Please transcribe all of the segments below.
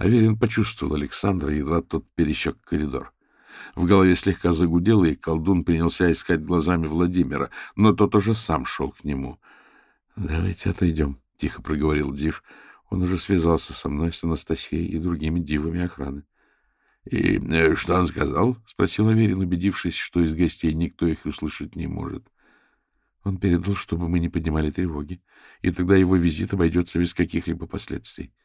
Аверин почувствовал Александра, едва тот пересек коридор. В голове слегка загудело, и колдун принялся искать глазами Владимира, но тот уже сам шел к нему. — Давайте отойдем, — тихо проговорил Див. Он уже связался со мной, с Анастасией и другими дивами охраны. — И э, что он сказал? — спросил Аверин, убедившись, что из гостей никто их услышать не может. Он передал, чтобы мы не поднимали тревоги, и тогда его визит обойдется без каких-либо последствий. —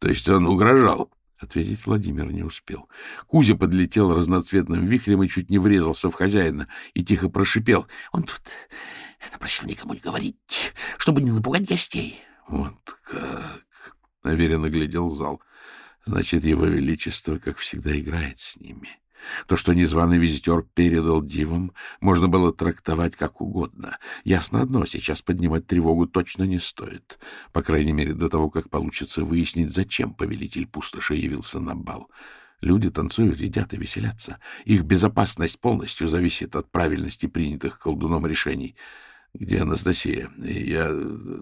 То есть он угрожал? Ответить Владимир не успел. Кузя подлетел разноцветным вихрем и чуть не врезался в хозяина и тихо прошипел. — Он тут это просил никому не говорить, чтобы не напугать гостей. — Вот как! — уверенно глядел зал. — Значит, его величество, как всегда, играет с ними. То, что незваный визитер передал дивам, можно было трактовать как угодно. Ясно одно, сейчас поднимать тревогу точно не стоит. По крайней мере, до того, как получится выяснить, зачем повелитель пустоши явился на бал. Люди танцуют, едят и веселятся. Их безопасность полностью зависит от правильности принятых колдуном решений. Где Анастасия? Я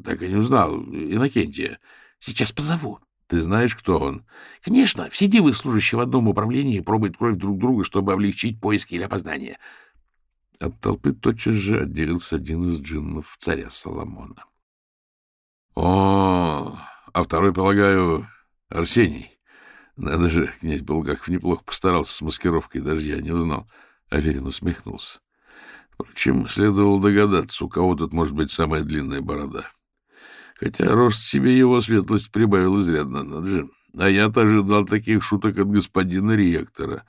так и не узнал. Иннокентия. Сейчас позову. Ты знаешь, кто он? — Конечно. Все дивы, служащие в одном управлении, пробуют кровь друг друга, чтобы облегчить поиски или опознание. От толпы тотчас же отделился один из джиннов царя Соломона. — О, а второй, полагаю, Арсений. Надо же, князь Булгаков неплохо постарался с маскировкой, даже я не узнал. Аверин усмехнулся. Впрочем, следовало догадаться, у кого тут может быть самая длинная борода. — Хотя рост себе его светлость прибавил изрядно, надо же. А я-то ожидал таких шуток от господина ректора.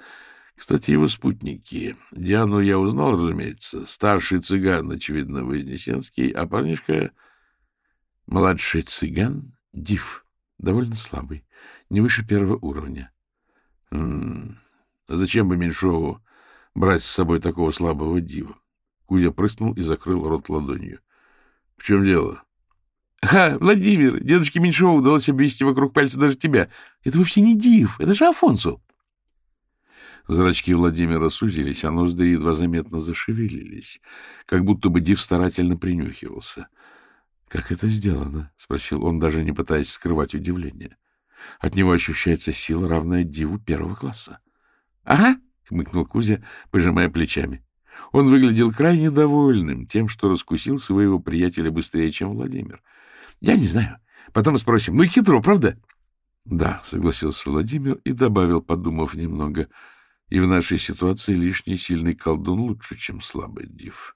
Кстати, его спутники. Диану я узнал, разумеется. Старший цыган, очевидно, Вознесенский, а парнишка... Младший цыган — Див. Довольно слабый. Не выше первого уровня. М -м, а зачем бы Меньшову брать с собой такого слабого дива? Кузя прыснул и закрыл рот ладонью. — В чем дело? — Ха, Владимир, дедушке Меньшову удалось обвести вокруг пальца даже тебя. Это вовсе не Див, это же Афонсу. Зрачки Владимира сузились, а ноздри едва заметно зашевелились, как будто бы Див старательно принюхивался. — Как это сделано? — спросил он, даже не пытаясь скрывать удивление. От него ощущается сила, равная Диву первого класса. — Ага, — хмыкнул Кузя, пожимая плечами. Он выглядел крайне довольным тем, что раскусил своего приятеля быстрее, чем Владимир. — я не знаю. Потом спросим. Ну, хитро, правда? Да, согласился Владимир и добавил, подумав немного. И в нашей ситуации лишний сильный колдун лучше, чем слабый див.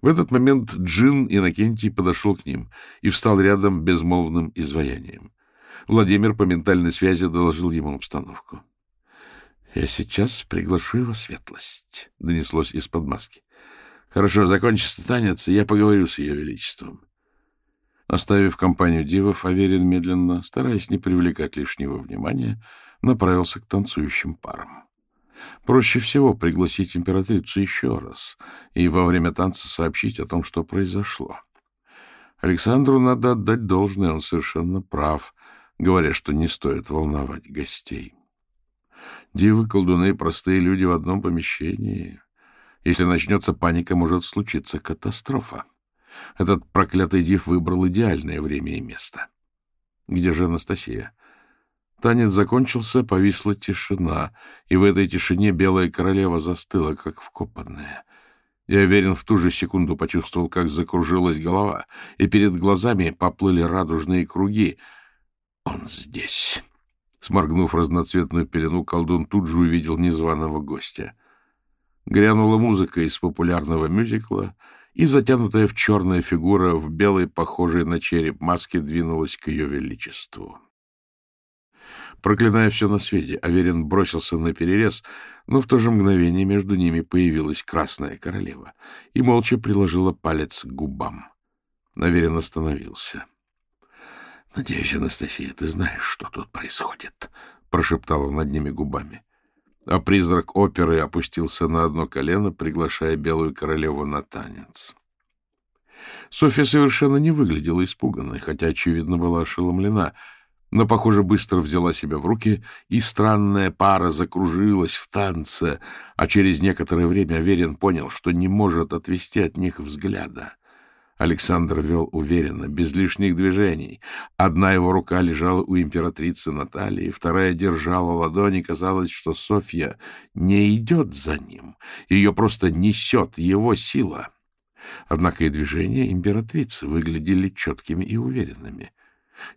В этот момент Джин Иннокентий подошел к ним и встал рядом безмолвным изваянием. Владимир по ментальной связи доложил ему обстановку. — Я сейчас приглашу его светлость, — донеслось из-под маски. — Хорошо, закончится танец, и я поговорю с ее величеством. Оставив компанию дивов, Аверин медленно, стараясь не привлекать лишнего внимания, направился к танцующим парам. Проще всего пригласить императрицу еще раз и во время танца сообщить о том, что произошло. Александру надо отдать должное, он совершенно прав, говоря, что не стоит волновать гостей. Дивы, колдуны, простые люди в одном помещении. Если начнется паника, может случиться катастрофа. Этот проклятый див выбрал идеальное время и место. Где же Анастасия? Танец закончился, повисла тишина, и в этой тишине белая королева застыла, как вкопанная. Я уверен, в ту же секунду почувствовал, как закружилась голова, и перед глазами поплыли радужные круги. Он здесь. Сморгнув разноцветную пелену, колдун тут же увидел незваного гостя. Грянула музыка из популярного мюзикла — и затянутая в черная фигура в белой, похожей на череп маске, двинулась к ее величеству. Проклиная все на свете, Аверин бросился на перерез, но в то же мгновение между ними появилась красная королева и молча приложила палец к губам. Аверин остановился. — Надеюсь, Анастасия, ты знаешь, что тут происходит, — прошептал он над ними губами а призрак оперы опустился на одно колено, приглашая белую королеву на танец. Софья совершенно не выглядела испуганной, хотя, очевидно, была ошеломлена, но, похоже, быстро взяла себя в руки, и странная пара закружилась в танце, а через некоторое время Аверин понял, что не может отвести от них взгляда. Александр вел уверенно, без лишних движений. Одна его рука лежала у императрицы Натальи, вторая держала ладони. Казалось, что Софья не идет за ним. Ее просто несет его сила. Однако и движения императрицы выглядели четкими и уверенными.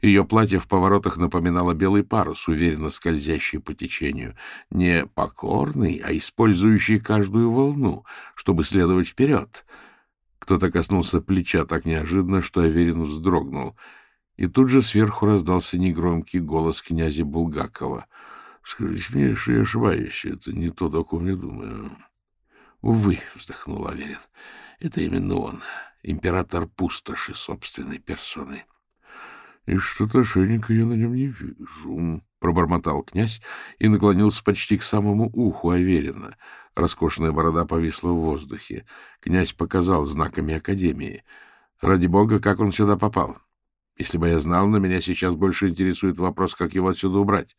Ее платье в поворотах напоминало белый парус, уверенно скользящий по течению, не покорный, а использующий каждую волну, чтобы следовать вперед — кто-то коснулся плеча так неожиданно, что Аверин вздрогнул. И тут же сверху раздался негромкий голос князя Булгакова. — Скажите мне, что я ошибаюсь. Это не то, о ком я думаю. — Увы, — вздохнул Аверин, — это именно он, император пустоши собственной персоной. — И что-то ошейника я на нем не вижу, — пробормотал князь и наклонился почти к самому уху Аверина. Роскошная борода повисла в воздухе. Князь показал знаками Академии. Ради бога, как он сюда попал? Если бы я знал, но меня сейчас больше интересует вопрос, как его отсюда убрать.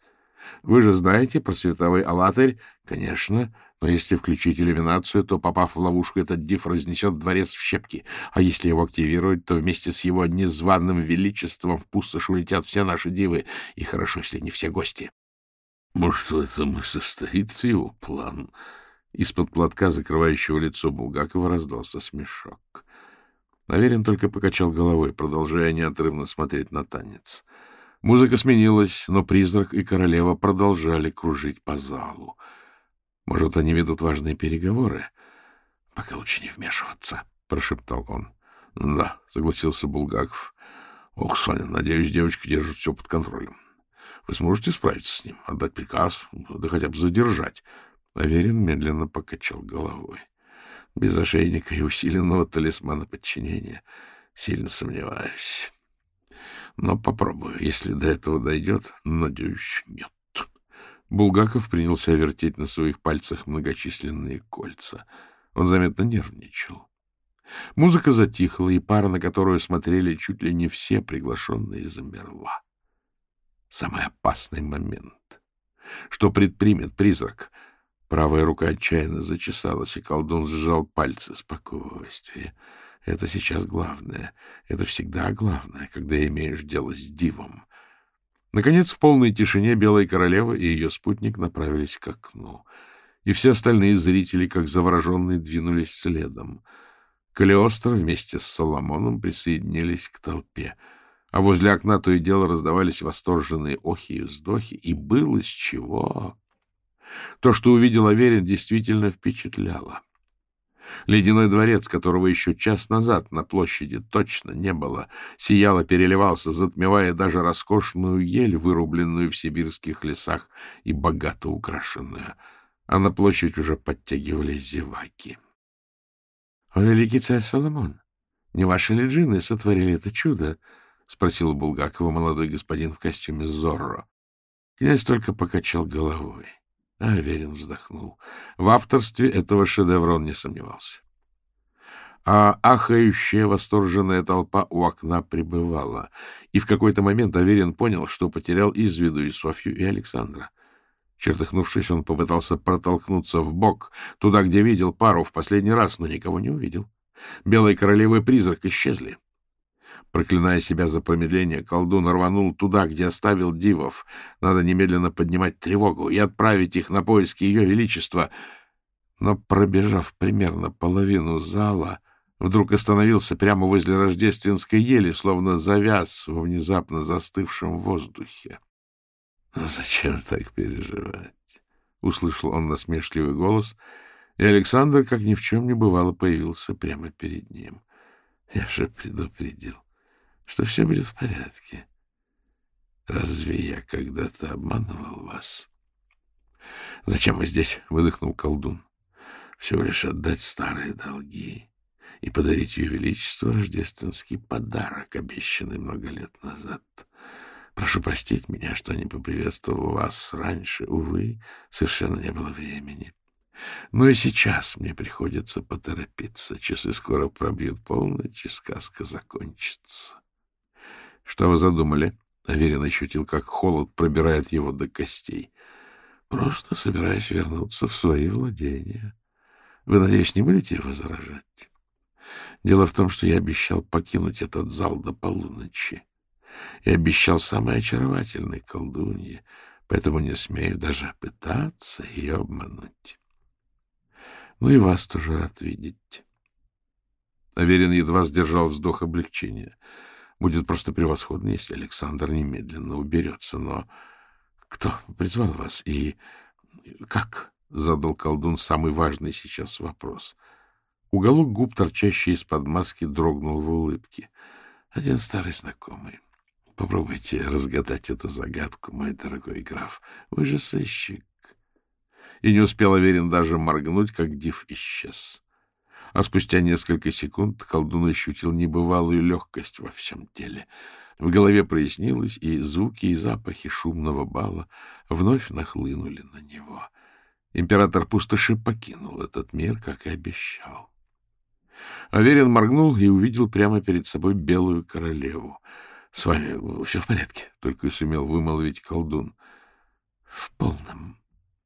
Вы же знаете про световой алатырь? Конечно. Но если включить иллюминацию, то, попав в ловушку, этот диф разнесет дворец в щепки. А если его активировать, то вместе с его незваным величеством в пустошь улетят все наши дивы. И хорошо, если не все гости. Может, в этом и состоит его план? Из-под платка, закрывающего лицо Булгакова, раздался смешок. Наверен только покачал головой, продолжая неотрывно смотреть на танец. Музыка сменилась, но призрак и королева продолжали кружить по залу. Может, они ведут важные переговоры? — Пока лучше не вмешиваться, — прошептал он. — Да, — согласился Булгаков. — Оксаня, надеюсь, девочка держит все под контролем. Вы сможете справиться с ним, отдать приказ, да хотя бы задержать. Аверин медленно покачал головой. Без ошейника и усиленного талисмана подчинения сильно сомневаюсь. Но попробую. Если до этого дойдет, надеюсь, нет. Булгаков принялся вертеть на своих пальцах многочисленные кольца. Он заметно нервничал. Музыка затихла, и пара, на которую смотрели чуть ли не все приглашенные, замерла. Самый опасный момент. Что предпримет призрак — Правая рука отчаянно зачесалась, и колдун сжал пальцы. Спокойствие. Это сейчас главное. Это всегда главное, когда имеешь дело с дивом. Наконец, в полной тишине Белая Королева и ее спутник направились к окну. И все остальные зрители, как завороженные, двинулись следом. Калиостро вместе с Соломоном присоединились к толпе. А возле окна то и дело раздавались восторженные охи и вздохи. И было с чего... То, что увидел Аверин, действительно впечатляло. Ледяной дворец, которого еще час назад на площади точно не было, сияло, переливался, затмевая даже роскошную ель, вырубленную в сибирских лесах и богато украшенную. А на площадь уже подтягивались зеваки. — великий царь Соломон, не ваши ли джины сотворили это чудо? — спросил Булгакова молодой господин в костюме Зорро. Князь только покачал головой. Аверин вздохнул. В авторстве этого шедевра он не сомневался. А ахающая восторженная толпа у окна пребывала. И в какой-то момент Аверин понял, что потерял из виду и Софью, и Александра. Чертыхнувшись, он попытался протолкнуться в бок туда, где видел пару в последний раз, но никого не увидел. Белые королевы призрак исчезли. Проклиная себя за промедление, колдун рванул туда, где оставил дивов. Надо немедленно поднимать тревогу и отправить их на поиски ее величества. Но, пробежав примерно половину зала, вдруг остановился прямо возле рождественской ели, словно завяз во внезапно застывшем воздухе. — Ну зачем так переживать? — услышал он насмешливый голос, и Александр, как ни в чем не бывало, появился прямо перед ним. — Я же предупредил что все будет в порядке. Разве я когда-то обманывал вас? — Зачем вы здесь? — выдохнул колдун. — Всего лишь отдать старые долги и подарить ее величеству рождественский подарок, обещанный много лет назад. Прошу простить меня, что не поприветствовал вас раньше. Увы, совершенно не было времени. Но и сейчас мне приходится поторопиться. Часы скоро пробьют полночь, и сказка закончится. — Что вы задумали? Аверин ощутил, как холод пробирает его до костей. — Просто собираюсь вернуться в свои владения. Вы, надеюсь, не будете возражать? Дело в том, что я обещал покинуть этот зал до полуночи. И обещал самой очаровательной колдунье, поэтому не смею даже пытаться ее обмануть. Ну и вас тоже рад видеть. Аверин едва сдержал вздох облегчения. Будет просто превосходно, если Александр немедленно уберется. Но кто призвал вас и как? — задал колдун самый важный сейчас вопрос. Уголок губ, торчащий из-под маски, дрогнул в улыбке. Один старый знакомый. Попробуйте разгадать эту загадку, мой дорогой граф. Вы же сыщик. И не успел Аверин даже моргнуть, как див исчез. А спустя несколько секунд колдун ощутил небывалую легкость во всем теле. В голове прояснилось, и звуки и запахи шумного бала вновь нахлынули на него. Император пустоши покинул этот мир, как и обещал. Аверин моргнул и увидел прямо перед собой белую королеву. — С вами все в порядке? — только и сумел вымолвить колдун. — В полном.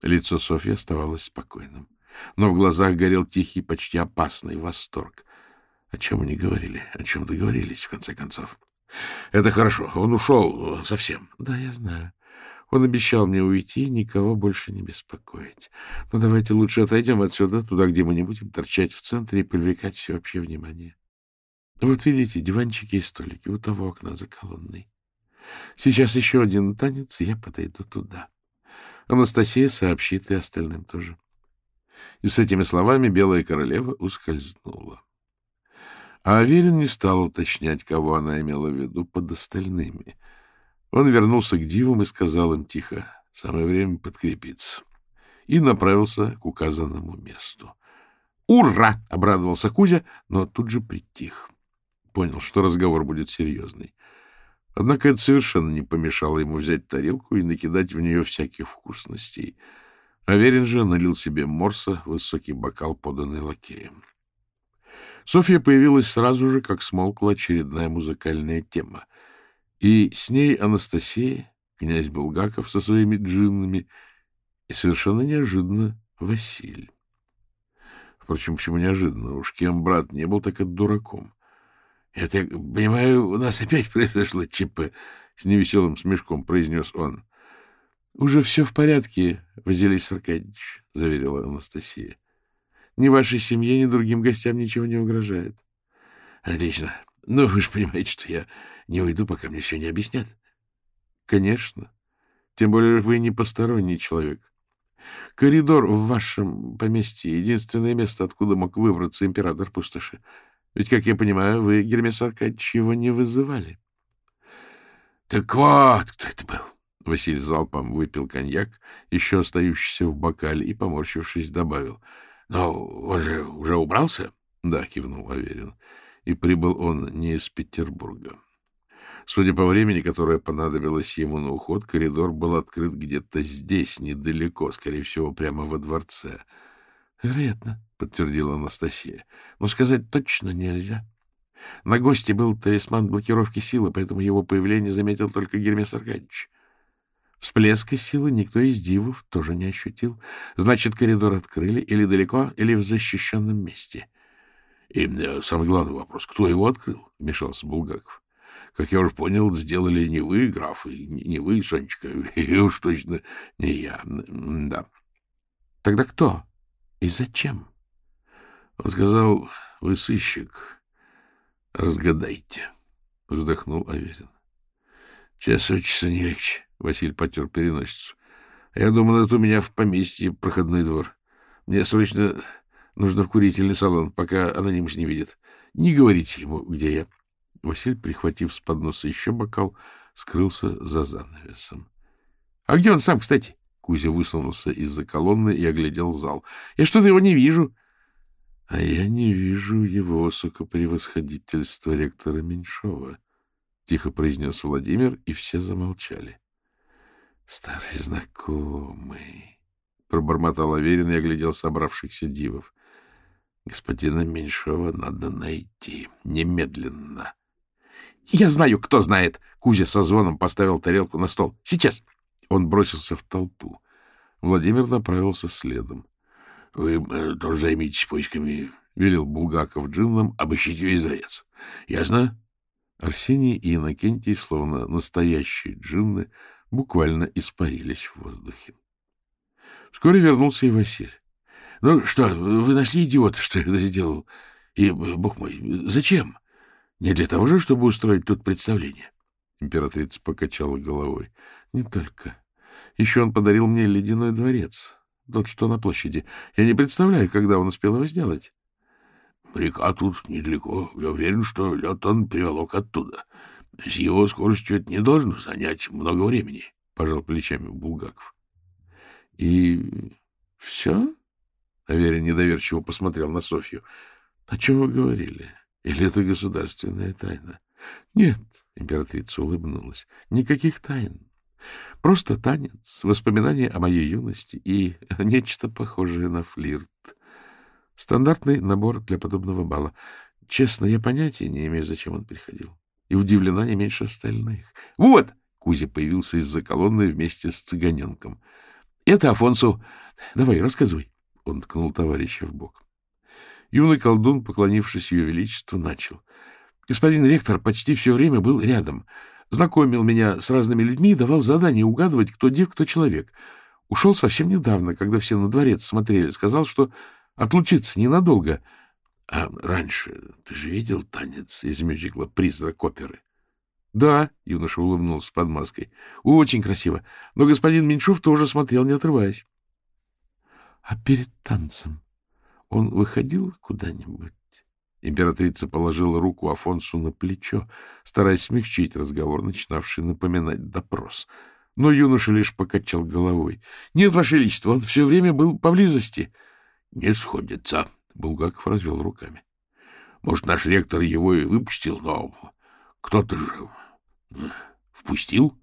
Лицо Софьи оставалось спокойным но в глазах горел тихий, почти опасный восторг. О чем они говорили? О чем договорились, в конце концов? — Это хорошо. Он ушел совсем. — Да, я знаю. Он обещал мне уйти и никого больше не беспокоить. Но давайте лучше отойдем отсюда, туда, где мы не будем торчать в центре и привлекать всеобщее внимание. Вот видите, диванчики и столики у того окна за колонной. Сейчас еще один танец, и я подойду туда. Анастасия сообщит и остальным тоже. И с этими словами белая королева ускользнула. А Аверин не стал уточнять, кого она имела в виду под остальными. Он вернулся к дивам и сказал им тихо, самое время подкрепиться, и направился к указанному месту. «Ура!» — обрадовался Кузя, но тут же притих. Понял, что разговор будет серьезный. Однако это совершенно не помешало ему взять тарелку и накидать в нее всяких вкусностей — Аверин же налил себе морса, высокий бокал, поданный лакеем. Софья появилась сразу же, как смолкла очередная музыкальная тема. И с ней Анастасия, князь Булгаков со своими джиннами, и совершенно неожиданно Василь. Впрочем, почему неожиданно? Уж кем брат не был, так это дураком. — я понимаю, у нас опять произошло ЧП, — с невеселым смешком произнес он. — Уже все в порядке, Василий Аркадьевич, — заверила Анастасия. — Ни вашей семье, ни другим гостям ничего не угрожает. — Отлично. Ну, вы же понимаете, что я не уйду, пока мне все не объяснят. — Конечно. Тем более вы не посторонний человек. Коридор в вашем поместье — единственное место, откуда мог выбраться император пустоши. Ведь, как я понимаю, вы, Гермес Аркадьевич, его не вызывали. — Так вот, кто это был. Василий залпом выпил коньяк, еще остающийся в бокале, и, поморщившись, добавил. — Но он же уже убрался? — Да, — кивнул Аверин. И прибыл он не из Петербурга. Судя по времени, которое понадобилось ему на уход, коридор был открыт где-то здесь, недалеко, скорее всего, прямо во дворце. — Вероятно, — подтвердила Анастасия. — Но сказать точно нельзя. На гости был талисман блокировки силы, поэтому его появление заметил только Гермес Аркадьевич. Всплеска силы никто из дивов тоже не ощутил. Значит, коридор открыли или далеко, или в защищенном месте. — И э, самый главный вопрос, кто его открыл? — вмешался Булгаков. — Как я уже понял, сделали не вы, граф, и не вы, Сонечка, и уж точно не я. Да. — Тогда кто? И зачем? Он сказал, вы сыщик, разгадайте. Вздохнул Аверин. Час от часа не легче. Василий потер переносицу. Я думал, это у меня в поместье проходной двор. Мне срочно нужно в курительный салон, пока анонимус не видит. Не говорите ему, где я. Василий, прихватив с подноса еще бокал, скрылся за занавесом. — А где он сам, кстати? Кузя высунулся из-за колонны и оглядел зал. — Я что-то его не вижу. — А я не вижу его высокопревосходительства ректора Меньшова, — тихо произнес Владимир, и все замолчали. — Старый знакомый, — пробормотал Аверин и оглядел собравшихся дивов. — Господина Меньшова надо найти. Немедленно. — Я знаю, кто знает! Кузя со звоном поставил тарелку на стол. — Сейчас! Он бросился в толпу. Владимир направился следом. — Вы э, тоже займитесь поисками — велел Булгаков джиннам, — обыщите весь дворец. Ясно? Арсений и Иннокентий, словно настоящие джинны, буквально испарились в воздухе. Вскоре вернулся и Василий. — Ну что, вы нашли идиота, что это сделал? И, бог мой, зачем? Не для того же, чтобы устроить тут представление? Императрица покачала головой. — Не только. Еще он подарил мне ледяной дворец, тот, что на площади. Я не представляю, когда он успел его сделать. — Река тут недалеко. Я уверен, что лед он приволок оттуда. С его скоростью это не должно занять много времени, — пожал плечами Булгаков. — И все? — Аверин недоверчиво посмотрел на Софью. — О чем вы говорили? Или это государственная тайна? — Нет, — императрица улыбнулась, — никаких тайн. Просто танец, воспоминания о моей юности и нечто похожее на флирт. Стандартный набор для подобного бала. Честно, я понятия не имею, зачем он приходил. И удивлена не меньше остальных. Вот! Кузя появился из-за колонны вместе с цыганенком. — Это Афонсу. Давай, рассказывай. Он ткнул товарища в бок. Юный колдун, поклонившись ее величеству, начал. Господин ректор почти все время был рядом. Знакомил меня с разными людьми и давал задание угадывать, кто дев, кто человек. Ушел совсем недавно, когда все на дворец смотрели. Сказал, что отлучится ненадолго. А раньше ты же видел танец из мюзикла «Призрак оперы»? — Да, — юноша улыбнулся под маской. — Очень красиво. Но господин Меньшов тоже смотрел, не отрываясь. — А перед танцем он выходил куда-нибудь? Императрица положила руку Афонсу на плечо, стараясь смягчить разговор, начинавший напоминать допрос. Но юноша лишь покачал головой. — Нет, Ваше Величество, он все время был поблизости. — Не сходится, — Булгаков развел руками. — Может, наш ректор его и выпустил, но кто-то же впустил.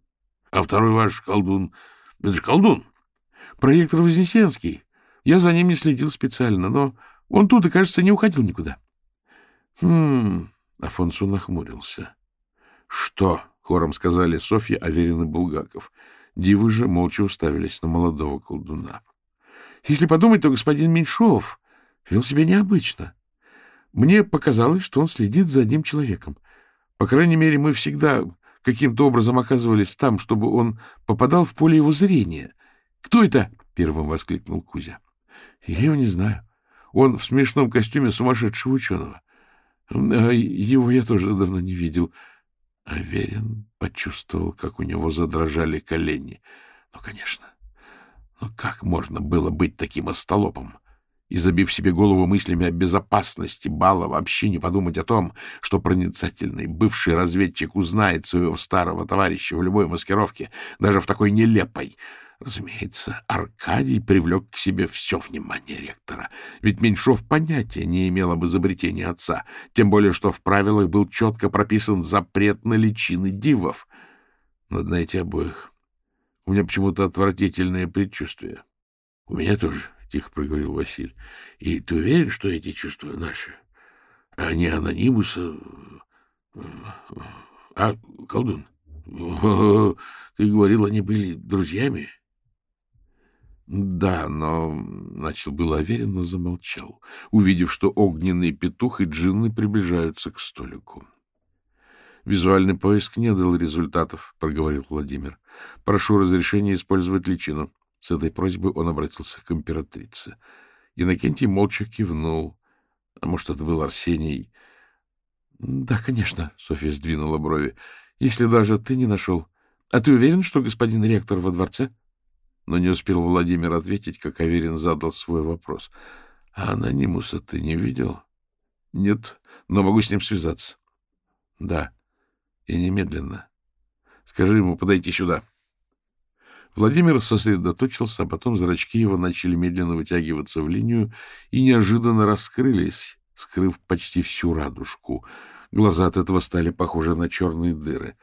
А второй ваш колдун — это же колдун. — Проектор Вознесенский. Я за ним не следил специально, но он тут и, кажется, не уходил никуда. — Хм... — Афонсу нахмурился. — Что? — хором сказали Софья, Аверин и Булгаков. Дивы же молча уставились на молодого колдуна. — Если подумать, то господин Меньшов вел себя необычно. Мне показалось, что он следит за одним человеком. По крайней мере, мы всегда каким-то образом оказывались там, чтобы он попадал в поле его зрения. — Кто это? — первым воскликнул Кузя. — Я его не знаю. Он в смешном костюме сумасшедшего ученого. А его я тоже давно не видел. Аверин почувствовал, как у него задрожали колени. Ну, конечно. Ну, как можно было быть таким остолопом? И, забив себе голову мыслями о безопасности бала, вообще не подумать о том, что проницательный бывший разведчик узнает своего старого товарища в любой маскировке, даже в такой нелепой, Разумеется, Аркадий привлек к себе все внимание ректора, ведь Меньшов понятия не имел об изобретении отца, тем более что в правилах был четко прописан запрет на личины дивов. Но знаете обоих, у меня почему-то отвратительное предчувствие. — У меня тоже, — тихо проговорил Василий. — И ты уверен, что эти чувства наши, а не анонимуса? А, колдун, ты говорил, они были друзьями? — да, но... Начал было уверен, но замолчал, увидев, что огненный петух и джинны приближаются к столику. Визуальный поиск не дал результатов, — проговорил Владимир. Прошу разрешения использовать личину. С этой просьбой он обратился к императрице. Иннокентий молча кивнул. А может, это был Арсений? — Да, конечно, — Софья сдвинула брови. — Если даже ты не нашел. А ты уверен, что господин ректор во дворце? — но не успел Владимир ответить, как Аверин задал свой вопрос. — А анонимуса ты не видел? — Нет, но могу с ним связаться. — Да, и немедленно. Скажи ему подойти сюда. Владимир сосредоточился, а потом зрачки его начали медленно вытягиваться в линию и неожиданно раскрылись, скрыв почти всю радужку. Глаза от этого стали похожи на черные дыры.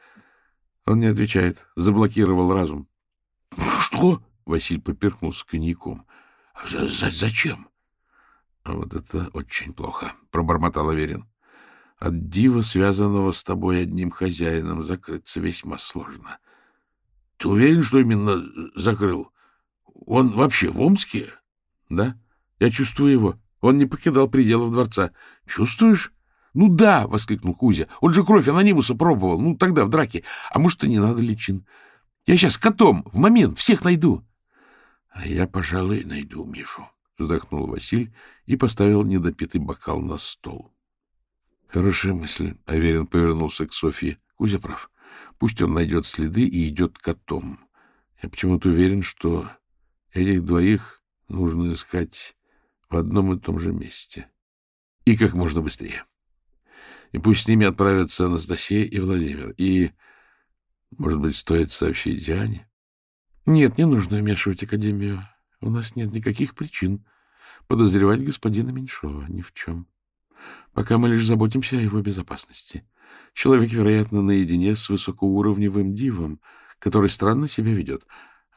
Он не отвечает, заблокировал разум. — Что? Василь поперхнулся коньяком. — Зачем? — А вот это очень плохо, — пробормотал Аверин. — От дива, связанного с тобой одним хозяином, закрыться весьма сложно. — Ты уверен, что именно закрыл? Он вообще в Омске? — Да, я чувствую его. Он не покидал пределов дворца. — Чувствуешь? — Ну да, — воскликнул Кузя. — Он же кровь анонимуса пробовал. Ну, тогда в драке. А может, и не надо личин. Я сейчас котом, в момент, всех найду. — А я, пожалуй, найду Мишу, — вздохнул Василь и поставил недопитый бокал на стол. — Хорошая мысль. Аверин повернулся к Софье. Кузя прав. Пусть он найдет следы и идет котом. Я почему-то уверен, что этих двоих нужно искать в одном и том же месте. И как можно быстрее. И пусть с ними отправятся Анастасия и Владимир. И, может быть, стоит сообщить Диане? Нет, не нужно вмешивать Академию. У нас нет никаких причин подозревать господина Меньшова ни в чем. Пока мы лишь заботимся о его безопасности. Человек, вероятно, наедине с высокоуровневым дивом, который странно себя ведет.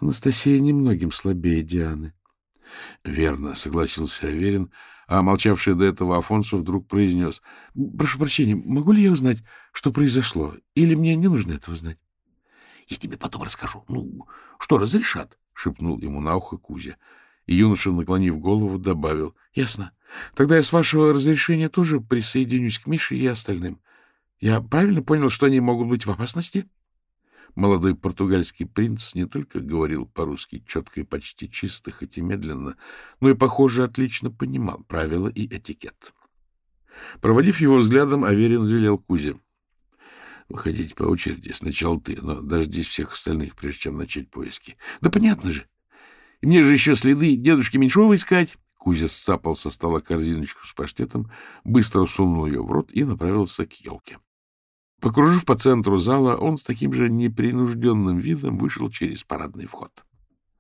Анастасия немногим слабее Дианы. — Верно, — согласился Аверин, а молчавший до этого Афонсов вдруг произнес. — Прошу прощения, могу ли я узнать, что произошло? Или мне не нужно этого знать? — Я тебе потом расскажу. Ну, что разрешат? — шепнул ему на ухо Кузя. И юноша, наклонив голову, добавил. — Ясно. Тогда я с вашего разрешения тоже присоединюсь к Мише и остальным. Я правильно понял, что они могут быть в опасности? — Молодой португальский принц не только говорил по-русски четко и почти чисто, хоть и медленно, но и, похоже, отлично понимал правила и этикет. Проводив его взглядом, Аверин велел Кузе. — Выходите по очереди, сначала ты, но дождись всех остальных, прежде чем начать поиски. — Да понятно же. И мне же еще следы дедушки Меньшова искать. Кузя сцапал со стола корзиночку с паштетом, быстро сунул ее в рот и направился к елке. Покружив по центру зала, он с таким же непринужденным видом вышел через парадный вход.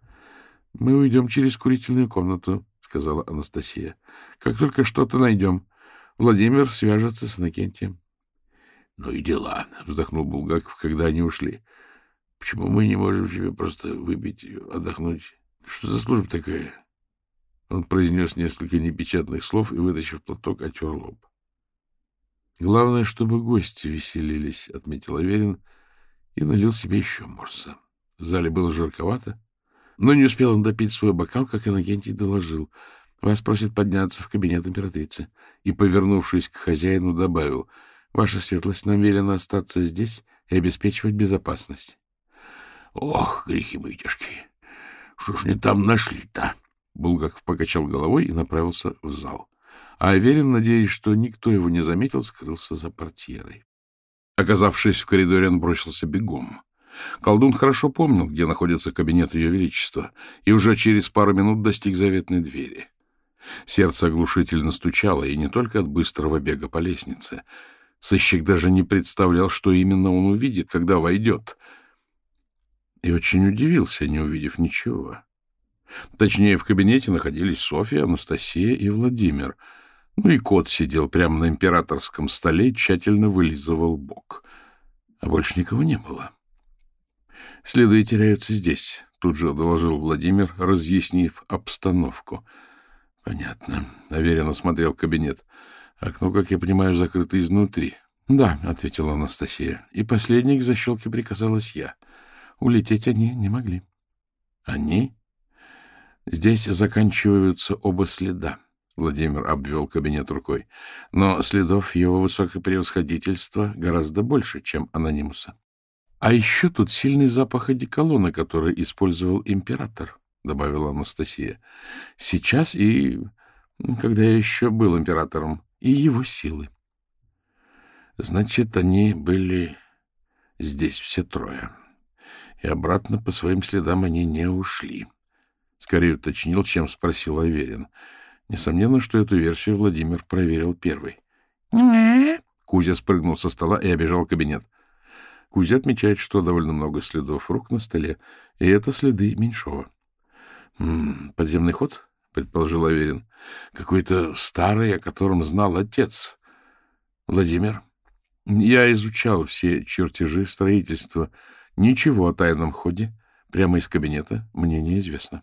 — Мы уйдем через курительную комнату, — сказала Анастасия. — Как только что-то найдем, Владимир свяжется с Накентием. — Ну и дела, — вздохнул Булгаков, когда они ушли. — Почему мы не можем себе просто выпить, отдохнуть? Что за служба такая? Он произнес несколько непечатных слов и, вытащив платок, отер лоб. Главное, чтобы гости веселились, — отметил Аверин и налил себе еще морса. В зале было жарковато, но не успел он допить свой бокал, как Иннокентий доложил. Вас просит подняться в кабинет императрицы. И, повернувшись к хозяину, добавил. Ваша светлость, нам велено остаться здесь и обеспечивать безопасность. — Ох, грехи мои тяжкие! Что ж не там нашли-то? Булгаков покачал головой и направился в зал а Аверин, надеясь, что никто его не заметил, скрылся за портьерой. Оказавшись в коридоре, он бросился бегом. Колдун хорошо помнил, где находится кабинет Ее Величества, и уже через пару минут достиг заветной двери. Сердце оглушительно стучало, и не только от быстрого бега по лестнице. Сыщик даже не представлял, что именно он увидит, когда войдет. И очень удивился, не увидев ничего. Точнее, в кабинете находились Софья, Анастасия и Владимир — ну и кот сидел прямо на императорском столе тщательно вылизывал бок. А больше никого не было. Следы теряются здесь, тут же доложил Владимир, разъяснив обстановку. Понятно. Аверин осмотрел кабинет. Окно, как я понимаю, закрыто изнутри. Да, ответила Анастасия. И последней к защелке приказалась я. Улететь они не могли. Они? Здесь заканчиваются оба следа. Владимир обвел кабинет рукой. Но следов его высокопревосходительства гораздо больше, чем анонимуса. А еще тут сильный запах одеколона, который использовал император, — добавила Анастасия. Сейчас и когда я еще был императором, и его силы. Значит, они были здесь все трое. И обратно по своим следам они не ушли. Скорее уточнил, чем спросил Аверин. — Несомненно, что эту версию Владимир проверил первый. Кузя спрыгнул со стола и обежал кабинет. Кузя отмечает, что довольно много следов рук на столе, и это следы Меньшова. — Подземный ход? — предположил Аверин. — Какой-то старый, о котором знал отец. — Владимир, я изучал все чертежи строительства. Ничего о тайном ходе прямо из кабинета мне неизвестно.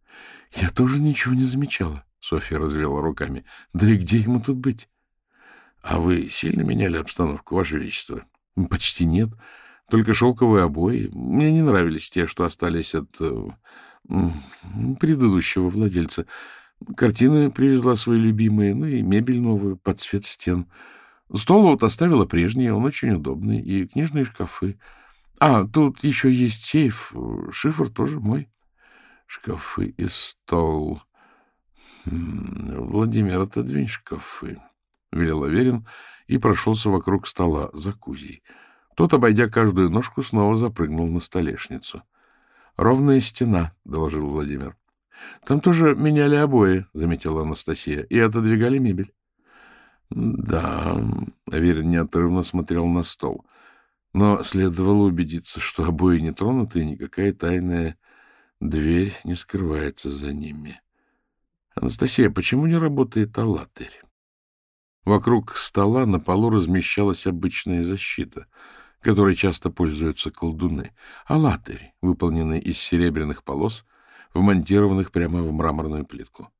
— Я тоже ничего не замечала. Софья развела руками. — Да и где ему тут быть? — А вы сильно меняли обстановку, Ваше Величество? — Почти нет. Только шелковые обои. Мне не нравились те, что остались от э, предыдущего владельца. Картины привезла свои любимые, ну и мебель новую под цвет стен. Стол вот оставила прежний, он очень удобный, и книжные шкафы. А, тут еще есть сейф, шифр тоже мой. Шкафы и стол. Владимир, отодвинь шкафы, — велел Аверин и прошелся вокруг стола за Кузей. Тот, обойдя каждую ножку, снова запрыгнул на столешницу. — Ровная стена, — доложил Владимир. — Там тоже меняли обои, — заметила Анастасия, — и отодвигали мебель. — Да, — Аверин неотрывно смотрел на стол. Но следовало убедиться, что обои не тронуты, и никакая тайная дверь не скрывается за ними. — Анастасия, почему не работает аллатырь? Вокруг стола на полу размещалась обычная защита, которой часто пользуются колдуны, аллатырь, выполненный из серебряных полос — вмонтированных прямо в мраморную плитку.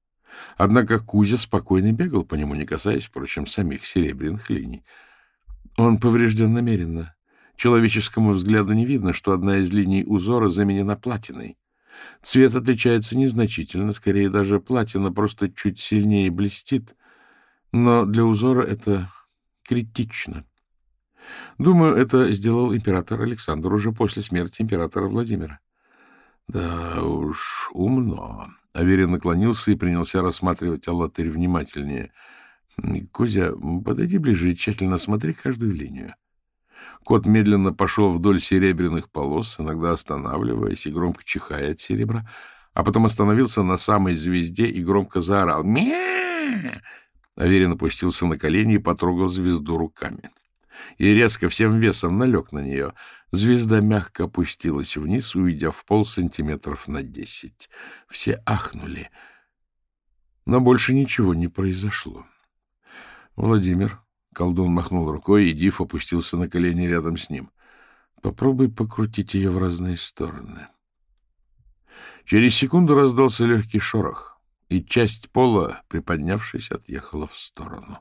Однако Кузя спокойно бегал по нему, не касаясь, впрочем, самих серебряных линий. Он поврежден намеренно. Человеческому взгляду не видно, что одна из линий узора заменена платиной. Цвет отличается незначительно, скорее даже платина просто чуть сильнее блестит, но для узора это критично. Думаю, это сделал император Александр уже после смерти императора Владимира. Да уж, умно. Аверин наклонился и принялся рассматривать Аллатырь внимательнее. — Кузя, подойди ближе и тщательно смотри каждую линию. Кот медленно пошел вдоль серебряных полос, иногда останавливаясь и громко чихая от серебра, а потом остановился на самой звезде и громко заорал «Мя!». Аверин опустился на колени и потрогал звезду руками. И резко всем весом налег на нее — Звезда мягко опустилась вниз, уйдя в пол сантиметров на десять. Все ахнули. Но больше ничего не произошло. Владимир, колдун махнул рукой, и Див опустился на колени рядом с ним. Попробуй покрутить ее в разные стороны. Через секунду раздался легкий шорох, и часть пола, приподнявшись, отъехала в сторону.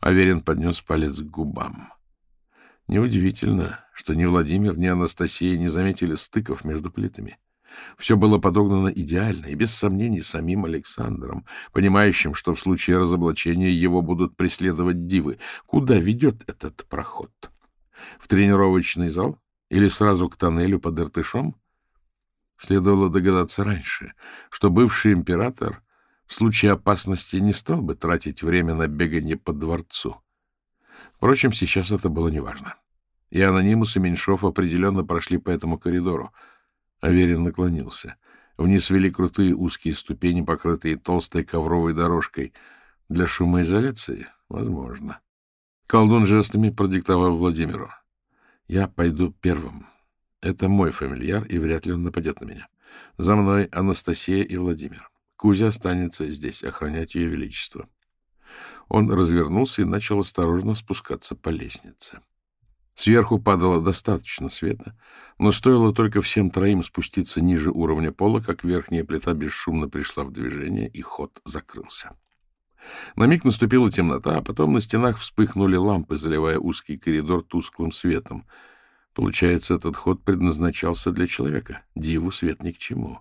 Аверин поднес палец к губам. Неудивительно, что ни Владимир, ни Анастасия не заметили стыков между плитами. Все было подогнано идеально и, без сомнений, самим Александром, понимающим, что в случае разоблачения его будут преследовать дивы. Куда ведет этот проход? В тренировочный зал? Или сразу к тоннелю под Иртышом? Следовало догадаться раньше, что бывший император в случае опасности не стал бы тратить время на бегание по дворцу. Впрочем, сейчас это было неважно. И Анонимус и Меньшов определенно прошли по этому коридору. Аверин наклонился. Вниз вели крутые узкие ступени, покрытые толстой ковровой дорожкой. Для шумоизоляции? Возможно. Колдун жестами продиктовал Владимиру. «Я пойду первым. Это мой фамильяр, и вряд ли он нападет на меня. За мной Анастасия и Владимир. Кузя останется здесь, охранять ее величество». Он развернулся и начал осторожно спускаться по лестнице. Сверху падало достаточно света, но стоило только всем троим спуститься ниже уровня пола, как верхняя плита бесшумно пришла в движение, и ход закрылся. На миг наступила темнота, а потом на стенах вспыхнули лампы, заливая узкий коридор тусклым светом. Получается, этот ход предназначался для человека. Диву свет ни к чему.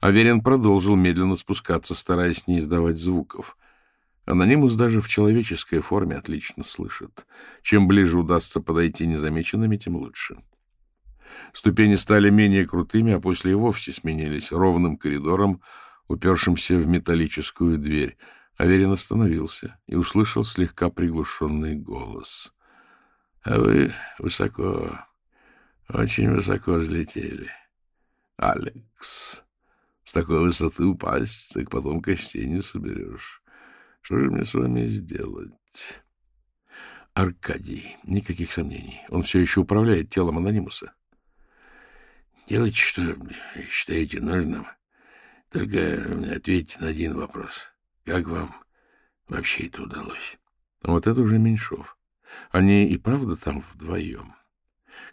Аверин продолжил медленно спускаться, стараясь не издавать звуков. Анонимус даже в человеческой форме отлично слышит. Чем ближе удастся подойти незамеченными, тем лучше. Ступени стали менее крутыми, а после и вовсе сменились ровным коридором, упершимся в металлическую дверь. Аверин остановился и услышал слегка приглушенный голос. — А вы высоко, очень высоко взлетели. Алекс, с такой высоты упасть, так потом костей не соберешь. Что же мне с вами сделать? Аркадий. Никаких сомнений. Он все еще управляет телом анонимуса. Делайте, что считаете нужным. Только ответьте на один вопрос. Как вам вообще это удалось? Вот это уже Меньшов. Они и правда там вдвоем.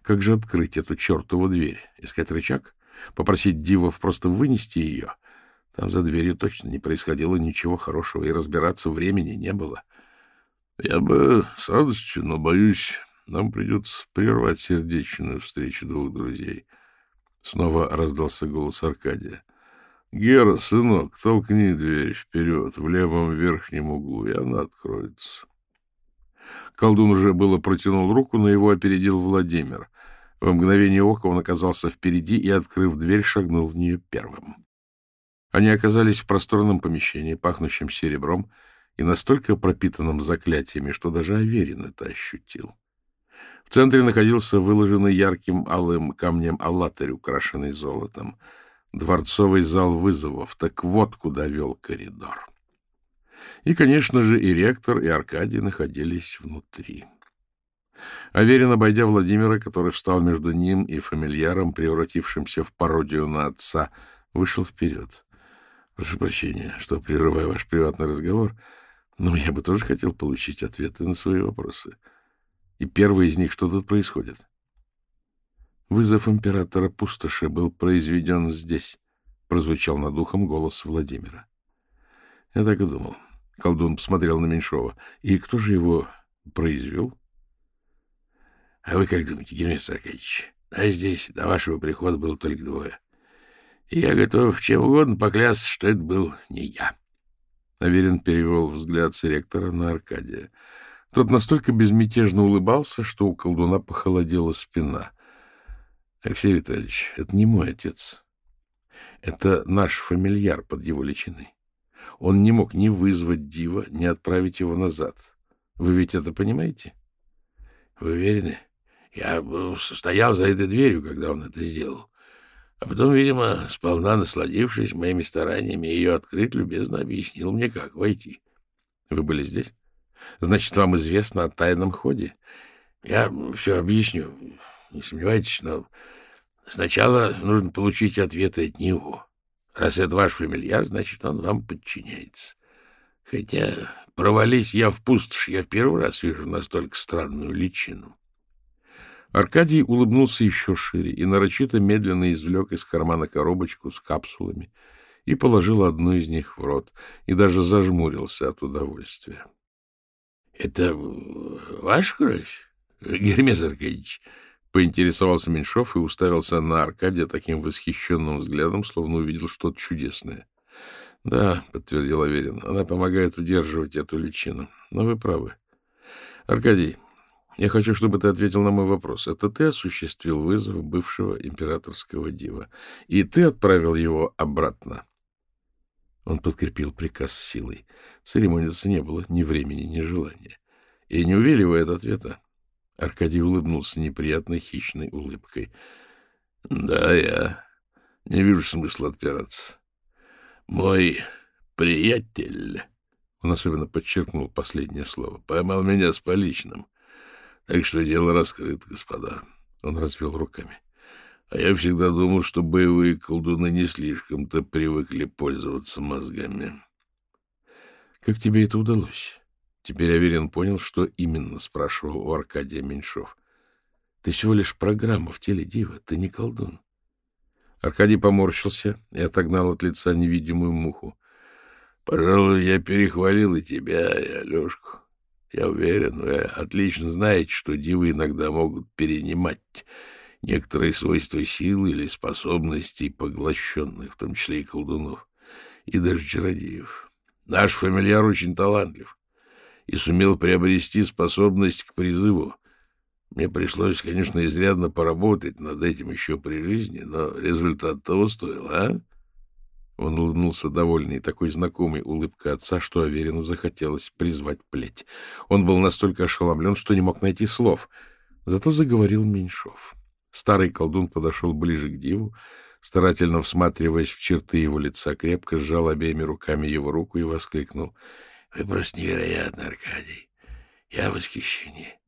Как же открыть эту чертову дверь? Искать рычаг? Попросить дивов просто вынести ее? Там за дверью точно не происходило ничего хорошего, и разбираться времени не было. Я бы с радостью, но, боюсь, нам придется прервать сердечную встречу двух друзей. Снова раздался голос Аркадия. — Гера, сынок, толкни дверь вперед в левом верхнем углу, и она откроется. Колдун уже было протянул руку, но его опередил Владимир. В мгновение ока он оказался впереди и, открыв дверь, шагнул в нее первым. Они оказались в просторном помещении, пахнущем серебром и настолько пропитанном заклятиями, что даже Аверин это ощутил. В центре находился выложенный ярким алым камнем аллатарь, украшенный золотом. Дворцовый зал вызовов. Так вот, куда вел коридор. И, конечно же, и ректор, и Аркадий находились внутри. Аверин, обойдя Владимира, который встал между ним и фамильяром, превратившимся в пародию на отца, вышел вперед. — Прошу прощения, что прерываю ваш приватный разговор, но я бы тоже хотел получить ответы на свои вопросы. И первый из них, что тут происходит? Вызов императора пустоши был произведен здесь, прозвучал над ухом голос Владимира. Я так и думал. Колдун посмотрел на Меньшова. И кто же его произвел? — А вы как думаете, Гермес Аркадьевич? А здесь до вашего прихода было только двое. Я готов чем угодно поклясться, что это был не я. Аверин перевел взгляд с ректора на Аркадия. Тот настолько безмятежно улыбался, что у колдуна похолодела спина. — Алексей Витальевич, это не мой отец. Это наш фамильяр под его личиной. Он не мог ни вызвать Дива, ни отправить его назад. Вы ведь это понимаете? — Вы уверены? Я стоял за этой дверью, когда он это сделал. А потом, видимо, сполна насладившись моими стараниями ее открыть, любезно объяснил мне, как войти. — Вы были здесь? Значит, вам известно о тайном ходе? Я все объясню, не сомневайтесь, но сначала нужно получить ответы от него. Раз это ваш фамильяр, значит, он вам подчиняется. Хотя, провались я в пустошь, я в первый раз вижу настолько странную личину. Аркадий улыбнулся еще шире и нарочито медленно извлек из кармана коробочку с капсулами и положил одну из них в рот, и даже зажмурился от удовольствия. — Это ваша кровь, Гермес Аркадьевич? — поинтересовался Меньшов и уставился на Аркадия таким восхищенным взглядом, словно увидел что-то чудесное. — Да, — подтвердил Аверин, — она помогает удерживать эту личину. Но вы правы. — Аркадий, я хочу, чтобы ты ответил на мой вопрос. Это ты осуществил вызов бывшего императорского дива, и ты отправил его обратно. Он подкрепил приказ силой. Церемониться не было ни времени, ни желания. И, не увиливая от ответа, Аркадий улыбнулся неприятной хищной улыбкой. — Да, я не вижу смысла отпираться. Мой приятель, он особенно подчеркнул последнее слово, поймал меня с поличным. — так что дело раскрыто, господа. Он развел руками. А я всегда думал, что боевые колдуны не слишком-то привыкли пользоваться мозгами. Как тебе это удалось? Теперь Аверин понял, что именно спрашивал у Аркадия Меньшов. Ты всего лишь программа в теле дива, ты не колдун. Аркадий поморщился и отогнал от лица невидимую муху. — Пожалуй, я перехвалил и тебя, и Алешку. Я уверен, вы отлично знаете, что дивы иногда могут перенимать некоторые свойства силы или способностей поглощенных, в том числе и колдунов, и даже чародеев. Наш фамильяр очень талантлив и сумел приобрести способность к призыву. Мне пришлось, конечно, изрядно поработать над этим еще при жизни, но результат того стоил, а? Он улыбнулся довольный, такой знакомой улыбкой отца, что Аверину захотелось призвать плеть. Он был настолько ошеломлен, что не мог найти слов. Зато заговорил Меньшов. Старый колдун подошел ближе к диву, старательно всматриваясь в черты его лица, крепко сжал обеими руками его руку и воскликнул. — Вы просто невероятно, Аркадий. Я в восхищении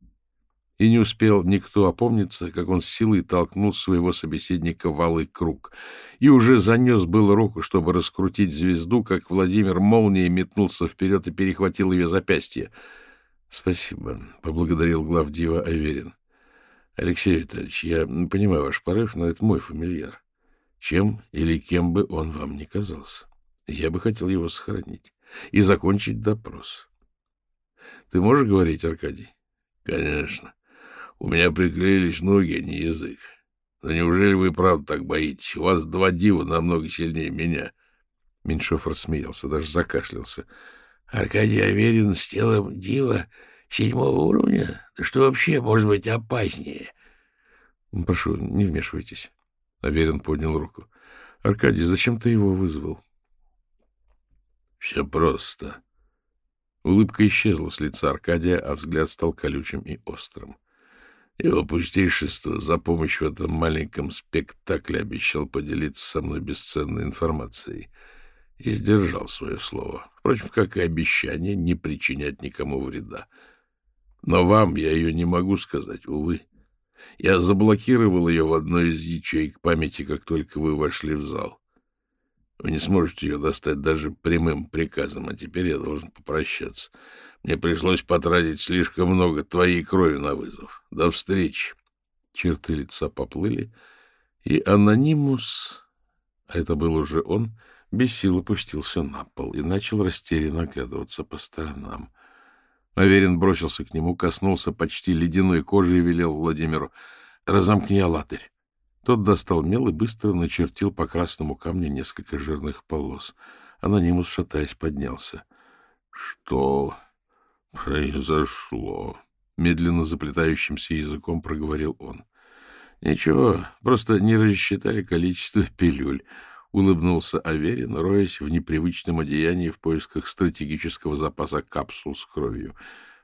и не успел никто опомниться, как он с силой толкнул своего собеседника в алый круг, и уже занес было руку, чтобы раскрутить звезду, как Владимир молнией метнулся вперед и перехватил ее запястье. — Спасибо, — поблагодарил главдива Аверин. — Алексей Витальевич, я понимаю ваш порыв, но это мой фамильяр. Чем или кем бы он вам ни казался, я бы хотел его сохранить и закончить допрос. Ты можешь говорить, Аркадий? — Конечно. У меня приклеились ноги, а не язык. Но неужели вы правда так боитесь? У вас два дива намного сильнее меня. Меньшов рассмеялся, даже закашлялся. — Аркадий Аверин с телом дива седьмого уровня? Да что вообще может быть опаснее? — Прошу, не вмешивайтесь. Аверин поднял руку. — Аркадий, зачем ты его вызвал? — Все просто. Улыбка исчезла с лица Аркадия, а взгляд стал колючим и острым. Его пустейшество за помощь в этом маленьком спектакле обещал поделиться со мной бесценной информацией и сдержал свое слово. Впрочем, как и обещание не причинять никому вреда. Но вам я ее не могу сказать, увы. Я заблокировал ее в одной из ячеек памяти, как только вы вошли в зал. Вы не сможете ее достать даже прямым приказом, а теперь я должен попрощаться. Мне пришлось потратить слишком много твоей крови на вызов. До встречи. Черты лица поплыли, и анонимус, а это был уже он, без сил опустился на пол и начал растерянно оглядываться по сторонам. Аверин бросился к нему, коснулся почти ледяной кожи и велел Владимиру «Разомкни алатырь». Тот достал мел и быстро начертил по красному камню несколько жирных полос. Анонимус, шатаясь, поднялся. — Что произошло? — медленно заплетающимся языком проговорил он. — Ничего, просто не рассчитали количество пилюль. — улыбнулся Аверин, роясь в непривычном одеянии в поисках стратегического запаса капсул с кровью.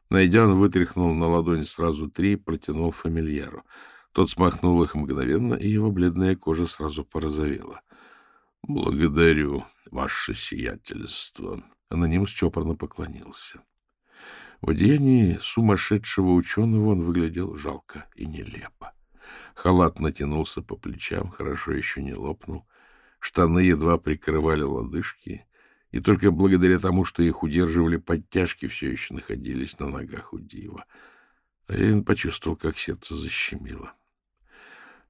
Найдя, он вытряхнул на ладонь сразу три и протянул фамильяру. Тот смахнул их мгновенно, и его бледная кожа сразу порозовела. — Благодарю, ваше сиятельство. Анонимус чопорно поклонился. В одеянии сумасшедшего ученого он выглядел жалко и нелепо. Халат натянулся по плечам, хорошо еще не лопнул. Штаны едва прикрывали лодыжки, и только благодаря тому, что их удерживали подтяжки, все еще находились на ногах у Дива. Аверин почувствовал, как сердце защемило.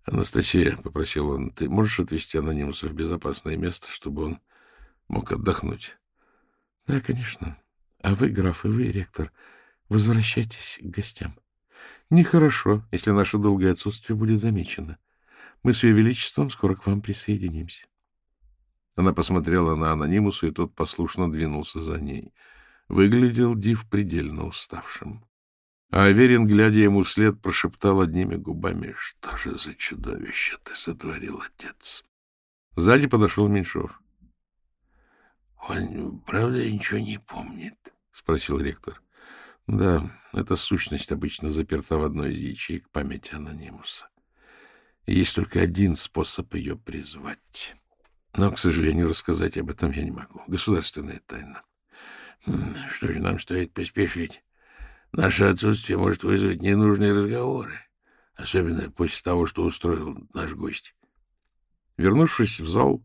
Анастасия, — попросил он, — ты можешь отвезти анонимуса в безопасное место, чтобы он мог отдохнуть? — Да, конечно. А вы, граф, и вы, ректор, возвращайтесь к гостям. Нехорошо, если наше долгое отсутствие будет замечено. Мы с ее величеством скоро к вам присоединимся. Она посмотрела на анонимуса, и тот послушно двинулся за ней. Выглядел Див предельно уставшим. А Аверин, глядя ему вслед, прошептал одними губами, — Что же за чудовище ты сотворил, отец? Сзади подошел Меньшов. — Он, правда, ничего не помнит? — спросил ректор. — Да, эта сущность обычно заперта в одной из ячеек памяти анонимуса. есть только один способ ее призвать. Но, к сожалению, рассказать об этом я не могу. Государственная тайна. — Что же, нам стоит поспешить? Наше отсутствие может вызвать ненужные разговоры, особенно после того, что устроил наш гость. Вернувшись в зал,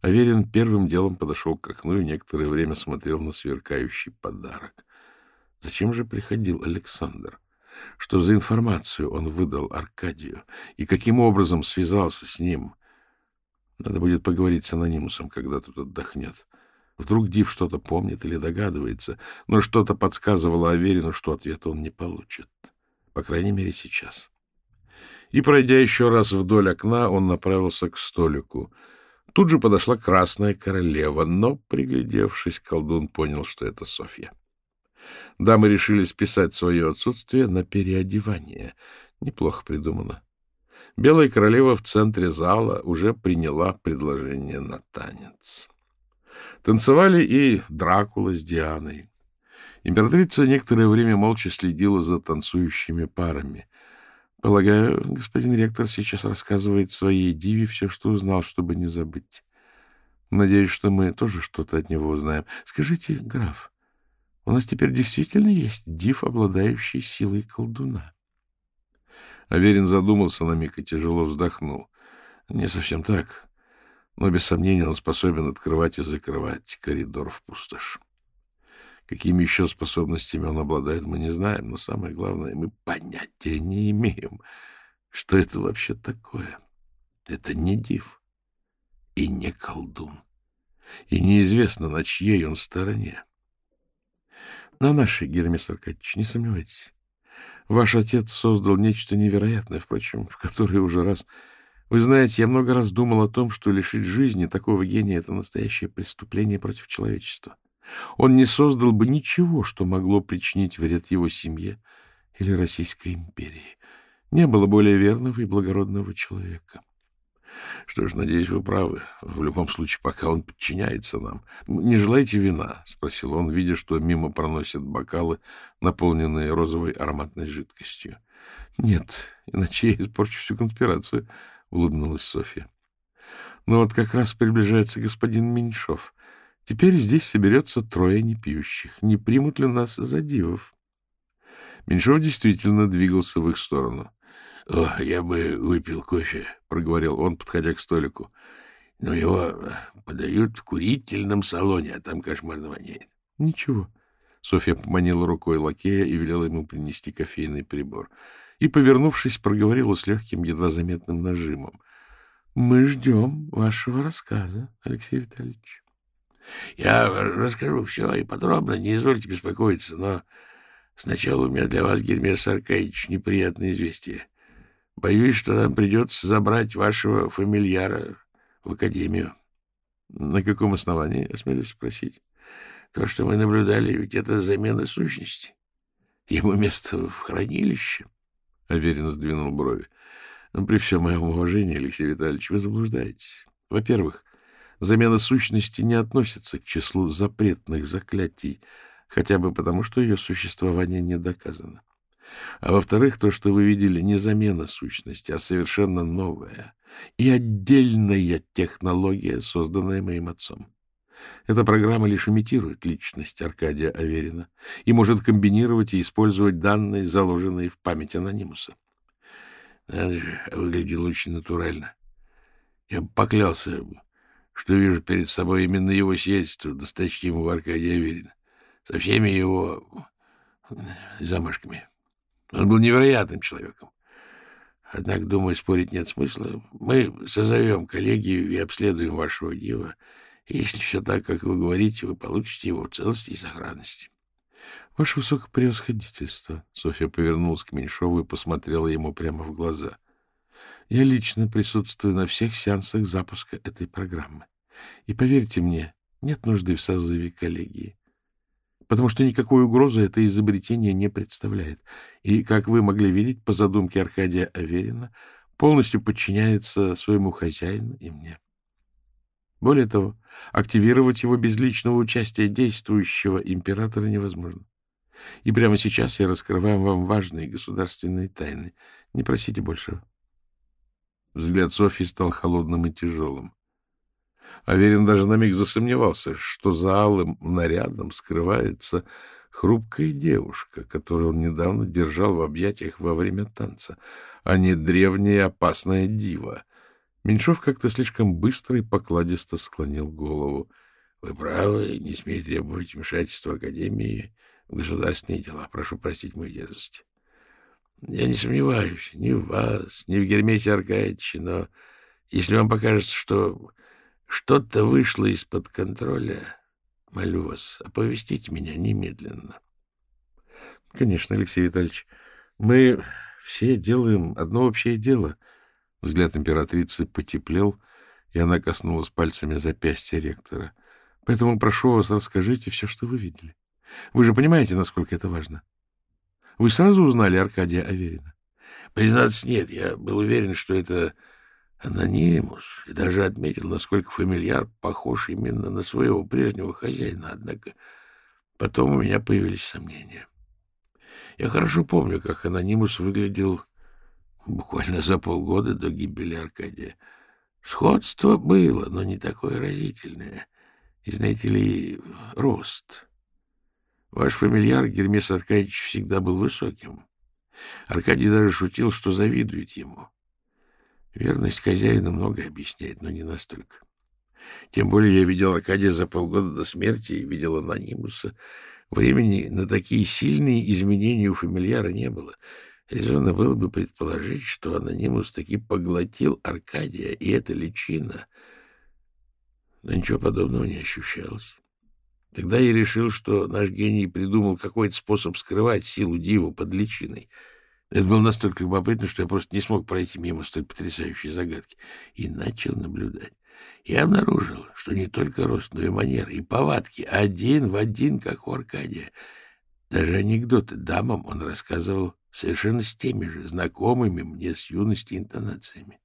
Аверин первым делом подошел к окну и некоторое время смотрел на сверкающий подарок. Зачем же приходил Александр? Что за информацию он выдал Аркадию? И каким образом связался с ним? Надо будет поговорить с анонимусом, когда тут отдохнет. Вдруг Див что-то помнит или догадывается, но что-то подсказывало Аверину, что ответа он не получит. По крайней мере, сейчас. И, пройдя еще раз вдоль окна, он направился к столику. Тут же подошла красная королева, но, приглядевшись, колдун понял, что это Софья. Дамы решили списать свое отсутствие на переодевание. Неплохо придумано. Белая королева в центре зала уже приняла предложение на танец. Танцевали и Дракула с Дианой. Императрица некоторое время молча следила за танцующими парами. Полагаю, господин ректор сейчас рассказывает своей диве все, что узнал, чтобы не забыть. Надеюсь, что мы тоже что-то от него узнаем. Скажите, граф, у нас теперь действительно есть див, обладающий силой колдуна? Аверин задумался на миг и тяжело вздохнул. Не совсем так но без сомнения он способен открывать и закрывать коридор в пустошь. Какими еще способностями он обладает, мы не знаем, но самое главное, мы понятия не имеем, что это вообще такое. Это не див и не колдун, и неизвестно, на чьей он стороне. На нашей, Гермес Аркадьевич, не сомневайтесь. Ваш отец создал нечто невероятное, впрочем, в которое уже раз Вы знаете, я много раз думал о том, что лишить жизни такого гения — это настоящее преступление против человечества. Он не создал бы ничего, что могло причинить вред его семье или Российской империи. Не было более верного и благородного человека. Что ж, надеюсь, вы правы. В любом случае, пока он подчиняется нам. Не желаете вина? — спросил он, видя, что мимо проносят бокалы, наполненные розовой ароматной жидкостью. — Нет, иначе я испорчу всю конспирацию, — улыбнулась Софья. — Но вот как раз приближается господин Меньшов. Теперь здесь соберется трое непьющих. Не примут ли нас за дивов? Меньшов действительно двигался в их сторону. — О, я бы выпил кофе, — проговорил он, подходя к столику. — Но его подают в курительном салоне, а там кошмарно воняет. — Ничего. Софья поманила рукой лакея и велела ему принести кофейный прибор. И, повернувшись, проговорила с легким, едва заметным нажимом. — Мы ждем вашего рассказа, Алексей Витальевич. — Я расскажу все и подробно, не извольте беспокоиться, но сначала у меня для вас, Гермес Аркадьевич, неприятное известие. Боюсь, что нам придется забрать вашего фамильяра в академию. — На каком основании, осмелюсь спросить? — То, что мы наблюдали, ведь это замена сущности. Ему место в хранилище. Аверин сдвинул брови. — При всем моем уважении, Алексей Витальевич, вы заблуждаетесь. Во-первых, замена сущности не относится к числу запретных заклятий, хотя бы потому, что ее существование не доказано. А во-вторых, то, что вы видели, не замена сущности, а совершенно новая и отдельная технология, созданная моим отцом. Эта программа лишь имитирует личность Аркадия Аверина и может комбинировать и использовать данные, заложенные в память анонимуса. Надо же, выглядел очень натурально. Я поклялся, что вижу перед собой именно его сиятельство, досточтимого Аркадия Аверина, со всеми его замашками. Он был невероятным человеком. Однако, думаю, спорить нет смысла. Мы созовем коллегию и обследуем вашего дива. И если все так, как вы говорите, вы получите его в целости и сохранности. — Ваше высокопревосходительство, — Софья повернулась к Меньшову и посмотрела ему прямо в глаза. — Я лично присутствую на всех сеансах запуска этой программы. И поверьте мне, нет нужды в созыве коллегии потому что никакой угрозы это изобретение не представляет. И, как вы могли видеть, по задумке Аркадия Аверина, полностью подчиняется своему хозяину и мне. Более того, активировать его без личного участия действующего императора невозможно. И прямо сейчас я раскрываю вам важные государственные тайны. Не просите большего. Взгляд Софьи стал холодным и тяжелым. Аверин даже на миг засомневался, что за алым нарядом скрывается хрупкая девушка, которую он недавно держал в объятиях во время танца, а не древняя опасная дива. Меньшов как-то слишком быстро и покладисто склонил голову. — Вы правы, не смею требовать вмешательства Академии в государственные дела. Прошу простить мою дерзость. Я не сомневаюсь ни в вас, ни в Гермесе Аркадьевиче, но если вам покажется, что что-то вышло из-под контроля. Молю вас, оповестите меня немедленно. — Конечно, Алексей Витальевич. Мы все делаем одно общее дело. Взгляд императрицы потеплел, и она коснулась пальцами запястья ректора. Поэтому прошу вас, расскажите все, что вы видели. Вы же понимаете, насколько это важно. Вы сразу узнали Аркадия Аверина? — Признаться, нет. Я был уверен, что это Анонимус, и даже отметил, насколько фамильяр похож именно на своего прежнего хозяина, однако потом у меня появились сомнения. Я хорошо помню, как Анонимус выглядел буквально за полгода до гибели Аркадия. Сходство было, но не такое разительное. И, знаете ли, рост. Ваш фамильяр Гермес Аркадьевич всегда был высоким. Аркадий даже шутил, что завидует ему. Верность хозяина многое объясняет, но не настолько. Тем более я видел Аркадия за полгода до смерти и видел анонимуса. Времени на такие сильные изменения у фамильяра не было. Резонно было бы предположить, что анонимус таки поглотил Аркадия, и это личина. Но ничего подобного не ощущалось. Тогда я решил, что наш гений придумал какой-то способ скрывать силу диву под личиной. Это было настолько любопытно, что я просто не смог пройти мимо столь потрясающей загадки и начал наблюдать. Я обнаружил, что не только рост, но и манеры, и повадки один в один, как у Аркадия. Даже анекдоты дамам он рассказывал совершенно с теми же знакомыми мне с юности интонациями.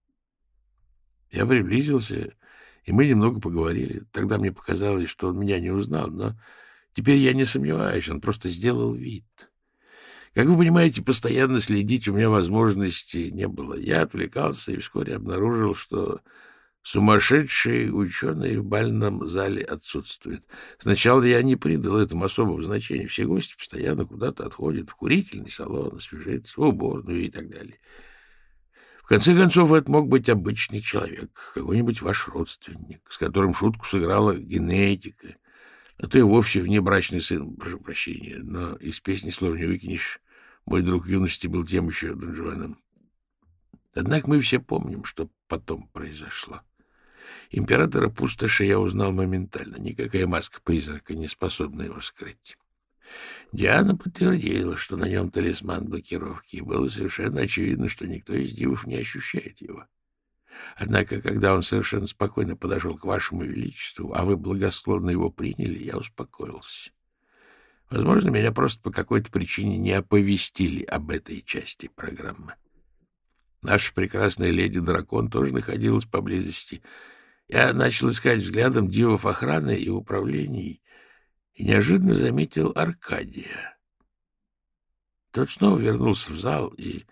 Я приблизился, и мы немного поговорили. Тогда мне показалось, что он меня не узнал, но теперь я не сомневаюсь, он просто сделал вид. Как вы понимаете, постоянно следить у меня возможности не было. Я отвлекался и вскоре обнаружил, что сумасшедший ученый в бальном зале отсутствует. Сначала я не придал этому особого значения. Все гости постоянно куда-то отходят в курительный салон, освежиться, в уборную и так далее. В конце концов, это мог быть обычный человек, какой-нибудь ваш родственник, с которым шутку сыграла генетика, а то и вовсе внебрачный сын, прошу прощения, но из песни слов не выкинешь. Мой друг юности был тем еще Дон Однако мы все помним, что потом произошло. Императора пустоши я узнал моментально. Никакая маска призрака не способна его скрыть. Диана подтвердила, что на нем талисман блокировки, и было совершенно очевидно, что никто из дивов не ощущает его. Однако, когда он совершенно спокойно подошел к вашему величеству, а вы благосклонно его приняли, я успокоился. Возможно, меня просто по какой-то причине не оповестили об этой части программы. Наша прекрасная леди-дракон тоже находилась поблизости. Я начал искать взглядом дивов охраны и управлений, и неожиданно заметил Аркадия. Тот снова вернулся в зал и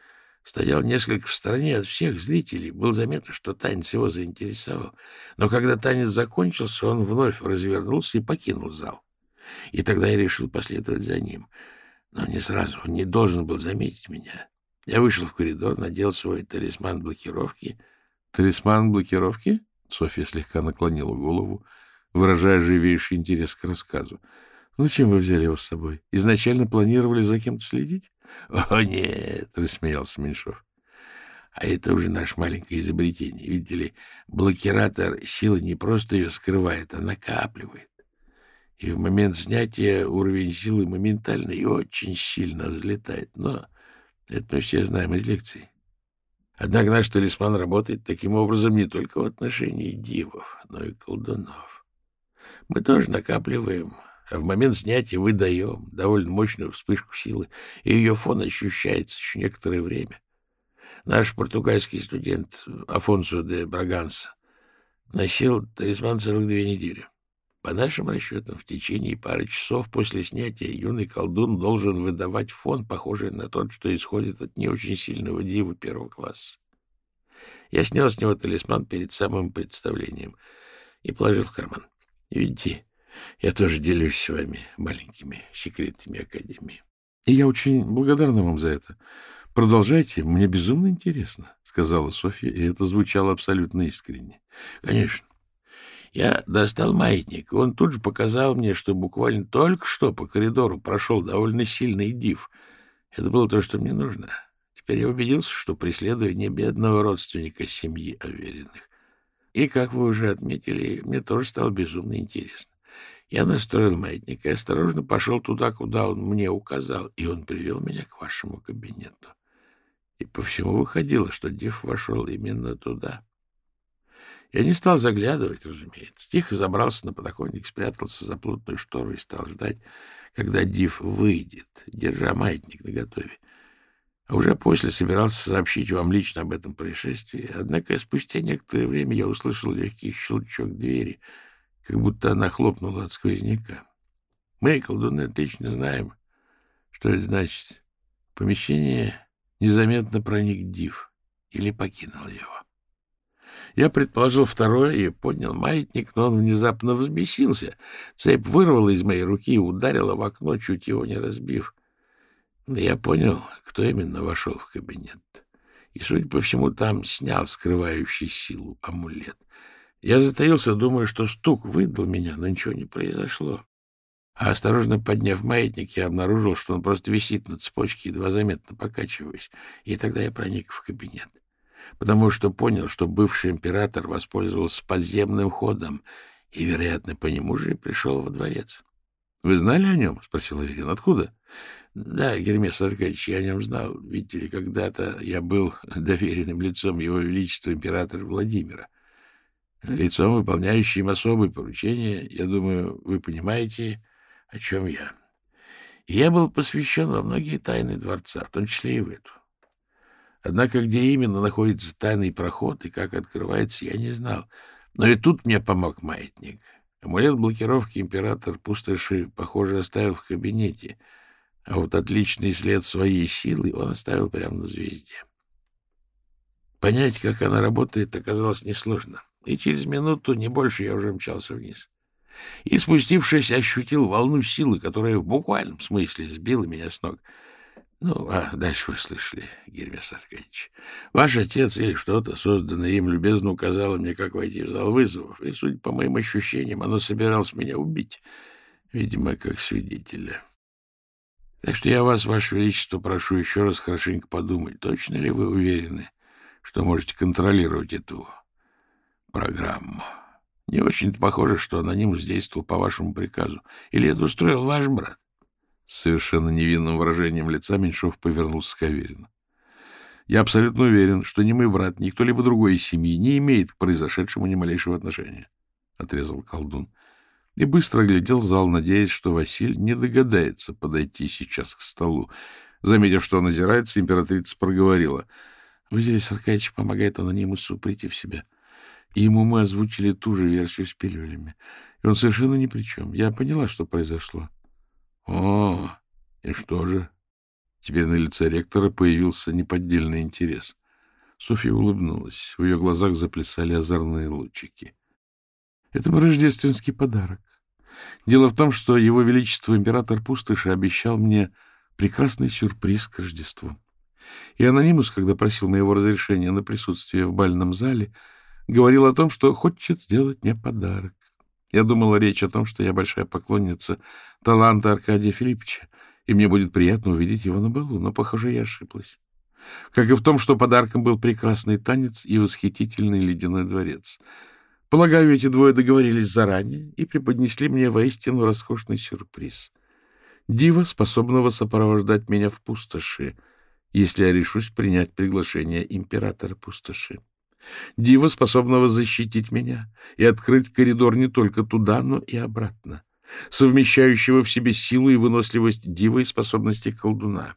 стоял несколько в стороне от всех зрителей. Было заметно, что танец его заинтересовал. Но когда танец закончился, он вновь развернулся и покинул зал. И тогда я решил последовать за ним. Но не сразу, он не должен был заметить меня. Я вышел в коридор, надел свой талисман блокировки. — Талисман блокировки? — Софья слегка наклонила голову, выражая живейший интерес к рассказу. — Зачем вы взяли его с собой? Изначально планировали за кем-то следить? — О, нет, — рассмеялся Меньшов. — А это уже наше маленькое изобретение. Видите ли, блокиратор силы не просто ее скрывает, а накапливает и в момент снятия уровень силы моментально и очень сильно взлетает. Но это мы все знаем из лекций. Однако наш талисман работает таким образом не только в отношении дивов, но и колдунов. Мы тоже накапливаем, а в момент снятия выдаем довольно мощную вспышку силы, и ее фон ощущается еще некоторое время. Наш португальский студент Афонсо де Браганса носил талисман целых две недели. По нашим расчетам, в течение пары часов после снятия юный колдун должен выдавать фон, похожий на тот, что исходит от не очень сильного дива первого класса. Я снял с него талисман перед самым представлением и положил в карман. Видите, я тоже делюсь с вами маленькими секретами Академии. — И я очень благодарна вам за это. Продолжайте, мне безумно интересно, — сказала Софья, и это звучало абсолютно искренне. — Конечно. Я достал маятник, и он тут же показал мне, что буквально только что по коридору прошел довольно сильный див. Это было то, что мне нужно. Теперь я убедился, что преследую не бедного родственника семьи Авериных. И, как вы уже отметили, мне тоже стало безумно интересно. Я настроил маятник и осторожно пошел туда, куда он мне указал, и он привел меня к вашему кабинету. И по всему выходило, что Див вошел именно туда. Я не стал заглядывать, разумеется. Тихо забрался на подоконник, спрятался за плотную штору и стал ждать, когда Див выйдет, держа маятник наготове. А уже после собирался сообщить вам лично об этом происшествии. Однако спустя некоторое время я услышал легкий щелчок двери, как будто она хлопнула от сквозняка. Мы, колдуны, отлично знаем, что это значит. В помещение незаметно проник Див или покинул его. Я предположил второе и поднял маятник, но он внезапно взбесился. Цепь вырвала из моей руки и ударила в окно, чуть его не разбив. Я понял, кто именно вошел в кабинет. И, судя по всему, там снял скрывающий силу амулет. Я затаился, думая, что стук выдал меня, но ничего не произошло. А осторожно подняв маятник, я обнаружил, что он просто висит на цепочке, едва заметно покачиваясь. И тогда я проник в кабинет потому что понял, что бывший император воспользовался подземным ходом и, вероятно, по нему же и пришел во дворец. — Вы знали о нем? — спросил Аверин. — Откуда? — Да, Гермес Аркадьевич, я о нем знал. Видите ли, когда-то я был доверенным лицом Его Величества императора Владимира. Лицом, выполняющим особые поручения. Я думаю, вы понимаете, о чем я. Я был посвящен во многие тайны дворца, в том числе и в эту. Однако, где именно находится тайный проход и как открывается, я не знал. Но и тут мне помог маятник. Амулет блокировки император пустоши, похоже, оставил в кабинете — а вот отличный след своей силы он оставил прямо на звезде. Понять, как она работает, оказалось несложно, и через минуту, не больше, я уже мчался вниз. И, спустившись, ощутил волну силы, которая в буквальном смысле сбила меня с ног. Ну, а дальше вы слышали, Гермес Аркадьевич. Ваш отец или что-то, созданное им, любезно указало мне, как войти в зал вызовов, и, судя по моим ощущениям, оно собиралось меня убить, видимо, как свидетеля. Так что я вас, Ваше Величество, прошу еще раз хорошенько подумать, точно ли вы уверены, что можете контролировать эту программу. Не очень-то похоже, что анонимус действовал по вашему приказу. Или это устроил ваш брат? С совершенно невинным выражением лица Меньшов повернулся к Аверину. Я абсолютно уверен, что ни мой брат, ни кто-либо другой из семьи не имеет к произошедшему ни малейшего отношения, — отрезал колдун и быстро глядел зал, надеясь, что Василь не догадается подойти сейчас к столу. Заметив, что он озирается, императрица проговорила. — Василий Аркадьевич помогает анонимусу прийти в себя. И ему мы озвучили ту же версию с пилюлями. И он совершенно ни при чем. Я поняла, что произошло. — О, и что же? Теперь на лице ректора появился неподдельный интерес. Софья улыбнулась. В ее глазах заплясали озорные лучики. — это мой рождественский подарок. Дело в том, что его величество император Пустыши обещал мне прекрасный сюрприз к Рождеству. И анонимус, когда просил моего разрешения на присутствие в бальном зале, говорил о том, что хочет сделать мне подарок. Я думала речь о том, что я большая поклонница таланта Аркадия Филипповича, и мне будет приятно увидеть его на балу, но, похоже, я ошиблась. Как и в том, что подарком был прекрасный танец и восхитительный ледяной дворец — Полагаю, эти двое договорились заранее и преподнесли мне воистину роскошный сюрприз. Дива, способного сопровождать меня в пустоши, если я решусь принять приглашение императора пустоши. Дива, способного защитить меня и открыть коридор не только туда, но и обратно, совмещающего в себе силу и выносливость дива и способности колдуна.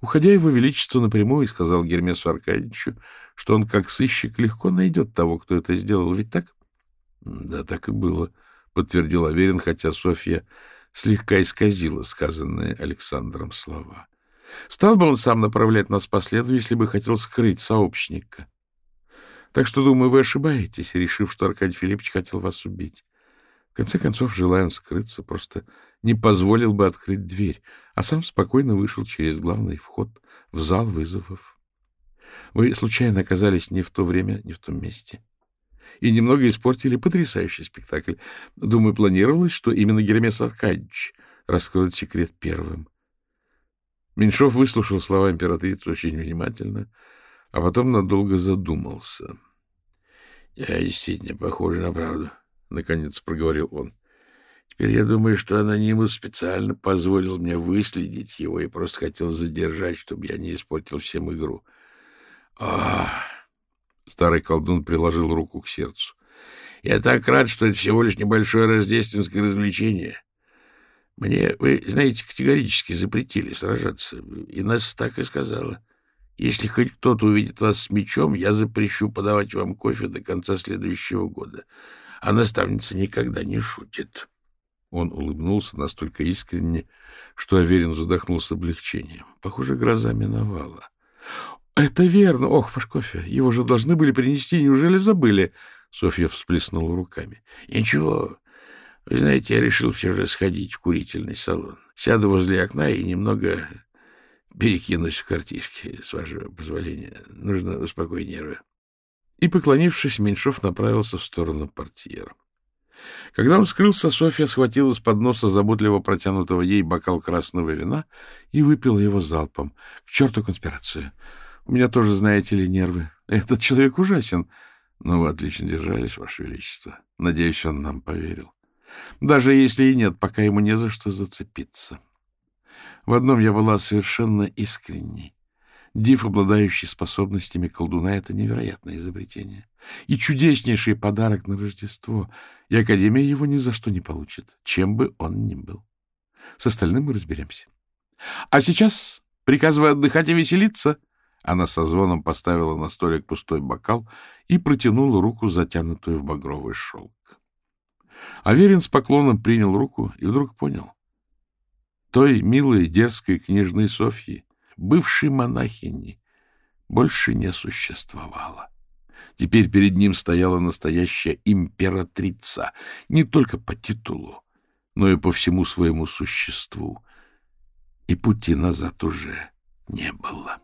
Уходя его величество напрямую сказал Гермесу Аркадьевичу, что он, как сыщик, легко найдет того, кто это сделал. Ведь так? — Да, так и было, — подтвердил Аверин, хотя Софья слегка исказила сказанные Александром слова. Стал бы он сам направлять нас по следу, если бы хотел скрыть сообщника. Так что, думаю, вы ошибаетесь, решив, что Аркадий Филиппович хотел вас убить. В конце концов, желая он скрыться, просто не позволил бы открыть дверь, а сам спокойно вышел через главный вход в зал вызовов. Вы случайно оказались не в то время, не в том месте. И немного испортили потрясающий спектакль. Думаю, планировалось, что именно Гермес Аркадьевич раскроет секрет первым. Меньшов выслушал слова императрицы очень внимательно, а потом надолго задумался. — Я действительно похож на правду, — наконец проговорил он. Теперь я думаю, что анонимус специально позволил мне выследить его и просто хотел задержать, чтобы я не испортил всем игру. Ах! Старый колдун приложил руку к сердцу. Я так рад, что это всего лишь небольшое рождественское развлечение. Мне, вы знаете, категорически запретили сражаться, и нас так и сказала. Если хоть кто-то увидит вас с мечом, я запрещу подавать вам кофе до конца следующего года. А наставница никогда не шутит. Он улыбнулся настолько искренне, что Аверин задохнулся с облегчением. Похоже, гроза миновала. — Это верно. Ох, ваш кофе. Его же должны были принести. Неужели забыли? Софья всплеснула руками. — Ничего. Вы знаете, я решил все же сходить в курительный салон. Сяду возле окна и немного перекинусь в картишки, с вашего позволения. Нужно успокоить нервы. И, поклонившись, Меньшов направился в сторону портьера. Когда он скрылся, Софья схватила с подноса заботливо протянутого ей бокал красного вина и выпила его залпом. — К черту конспирацию! У меня тоже, знаете ли, нервы. Этот человек ужасен. Но вы отлично держались, Ваше Величество. Надеюсь, он нам поверил. Даже если и нет, пока ему не за что зацепиться. В одном я была совершенно искренней. Див, обладающий способностями колдуна, — это невероятное изобретение. И чудеснейший подарок на Рождество. И Академия его ни за что не получит, чем бы он ни был. С остальным мы разберемся. А сейчас приказываю отдыхать и веселиться. Она со звоном поставила на столик пустой бокал и протянула руку, затянутую в багровый шелк. Аверин с поклоном принял руку и вдруг понял. Той милой, дерзкой княжны Софьи, бывшей монахини, больше не существовало. Теперь перед ним стояла настоящая императрица, не только по титулу, но и по всему своему существу. И пути назад уже не было.